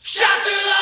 Shout to the.